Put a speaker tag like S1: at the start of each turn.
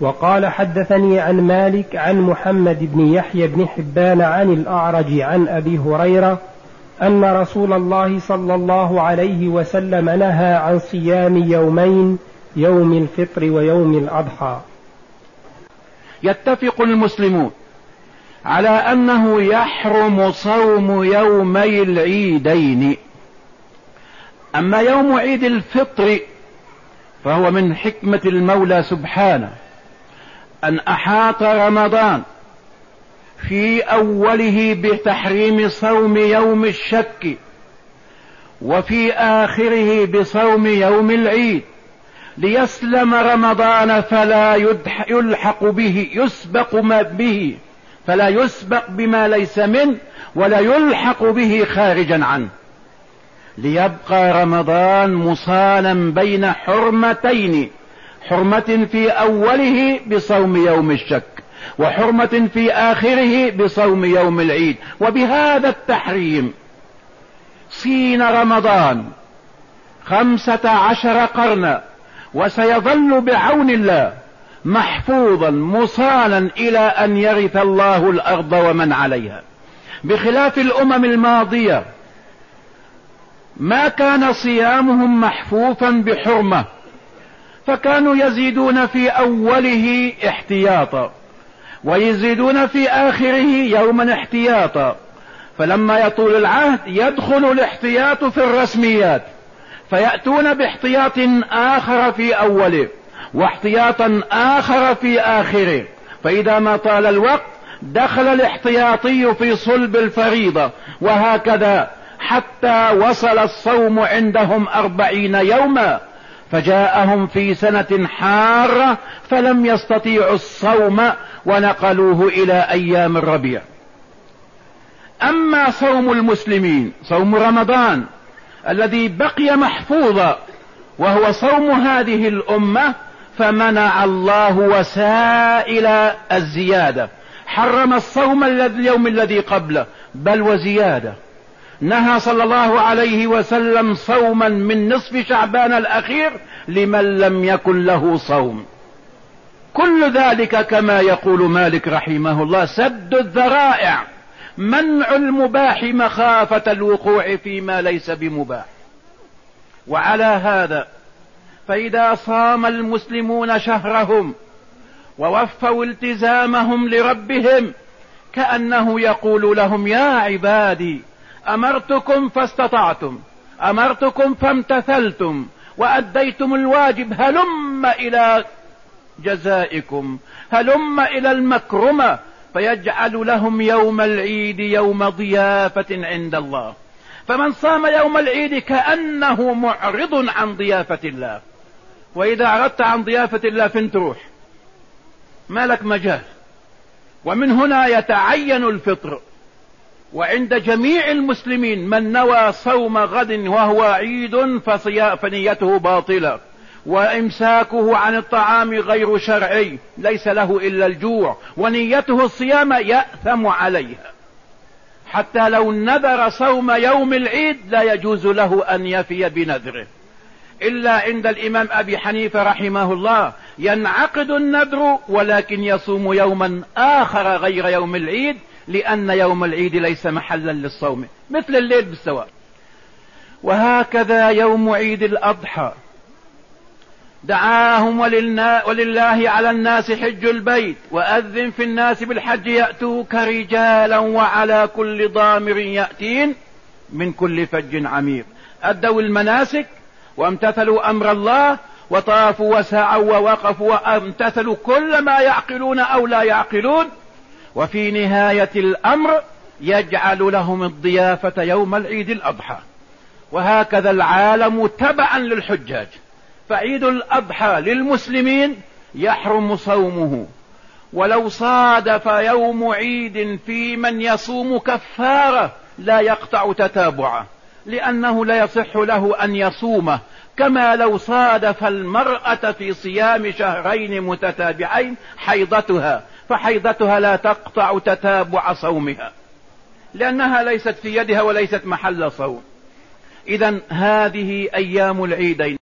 S1: وقال حدثني عن مالك عن محمد بن يحيى بن حبان عن الأعرج عن أبي هريرة أن رسول الله صلى الله عليه وسلم نهى عن صيام يومين يوم الفطر ويوم الأضحى.
S2: يتفق المسلمون على أنه يحرم صوم يومي العيدين. أما يوم عيد الفطر فهو من حكمة المولى سبحانه. أن أحاط رمضان في أوله بتحريم صوم يوم الشك وفي آخره بصوم يوم العيد ليسلم رمضان فلا يلحق به يسبق ما به فلا يسبق بما ليس منه ولا يلحق به خارجا عنه. ليبقى رمضان مصانا بين حرمتين. حرمة في أوله بصوم يوم الشك وحرمة في آخره بصوم يوم العيد. وبهذا التحريم صين رمضان خمسة عشر قرنا وسيظل بعون الله محفوظا مصانا إلى أن يرث الله الأرض ومن عليها. بخلاف الأمم الماضية ما كان صيامهم محفوفا بحرمة فكانوا يزيدون في أوله احتياطا ويزيدون في آخره يوما احتياطا. فلما يطول العهد يدخل الاحتياط في الرسميات فيأتون باحتياط آخر في أوله واحتياطا آخر في آخره. فإذا ما طال الوقت دخل الاحتياطي في صلب الفريضة وهكذا حتى وصل الصوم عندهم أربعين يوما. فجاءهم في سنة حارة فلم يستطيعوا الصوم ونقلوه إلى أيام الربيع. أما صوم المسلمين صوم رمضان الذي بقي محفوظا وهو صوم هذه الأمة فمنع الله وسائل الزيادة. حرم الصوم اليوم الذي قبله بل وزيادة. نهى صلى الله عليه وسلم صوما من نصف شعبان الأخير لمن لم يكن له صوم. كل ذلك كما يقول مالك رحمه الله سد الذرائع منع المباح مخافة الوقوع فيما ليس بمباح. وعلى هذا فإذا صام المسلمون شهرهم ووفوا التزامهم لربهم كأنه يقول لهم يا عبادي أمرتكم فاستطعتم أمرتكم فامتثلتم وأديتم الواجب هلم إلى جزائكم هلم إلى المكرمة فيجعل لهم يوم العيد يوم ضيافة عند الله. فمن صام يوم العيد كأنه معرض عن ضيافة الله. وإذا أردت عن ضيافة الله فين تروح ما لك مجال؟ ومن هنا يتعين الفطر. وعند جميع المسلمين من نوى صوم غد وهو عيد فنيته باطلة. وإمساكه عن الطعام غير شرعي ليس له إلا الجوع ونيته الصيام يأثم عليها. حتى لو نذر صوم يوم العيد لا يجوز له أن يفي بنذره. إلا عند الإمام أبي حنيفة رحمه الله ينعقد النذر ولكن يصوم يوما آخر غير يوم العيد لأن يوم العيد ليس محلا للصوم مثل الليل بالسواء. وهكذا يوم عيد الأضحى. دعاهم ولله على الناس حج البيت وأذن في الناس بالحج يأتوك رجالا وعلى كل ضامر يأتين من كل فج عميق. أدوا المناسك وامتثلوا أمر الله وطافوا وسعوا ووقفوا وامتثلوا كل ما يعقلون أو لا يعقلون. وفي نهاية الأمر يجعل لهم الضيافة يوم العيد الأضحى. وهكذا العالم تبعا للحجاج. فعيد الأضحى للمسلمين يحرم صومه. ولو صادف يوم عيد في من يصوم كفارة لا يقطع تتابعه لأنه لا يصح له أن يصومه. كما لو صادف المرأة في صيام شهرين متتابعين حيضتها فحيضتها لا تقطع تتابع صومها لأنها ليست في يدها وليست محل صوم. إذا هذه أيام العيدين.